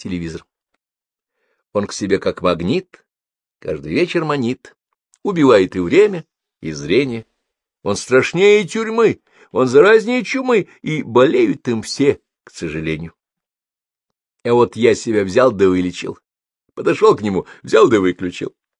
телевизор. Он к себе как магнит, каждый вечер манит, убивает и время, и зрение. Он страшнее тюрьмы, он заразнее чумы, и болеют им все, к сожалению. А вот я себя взял да вылечил. Подошел к нему, взял да выключил.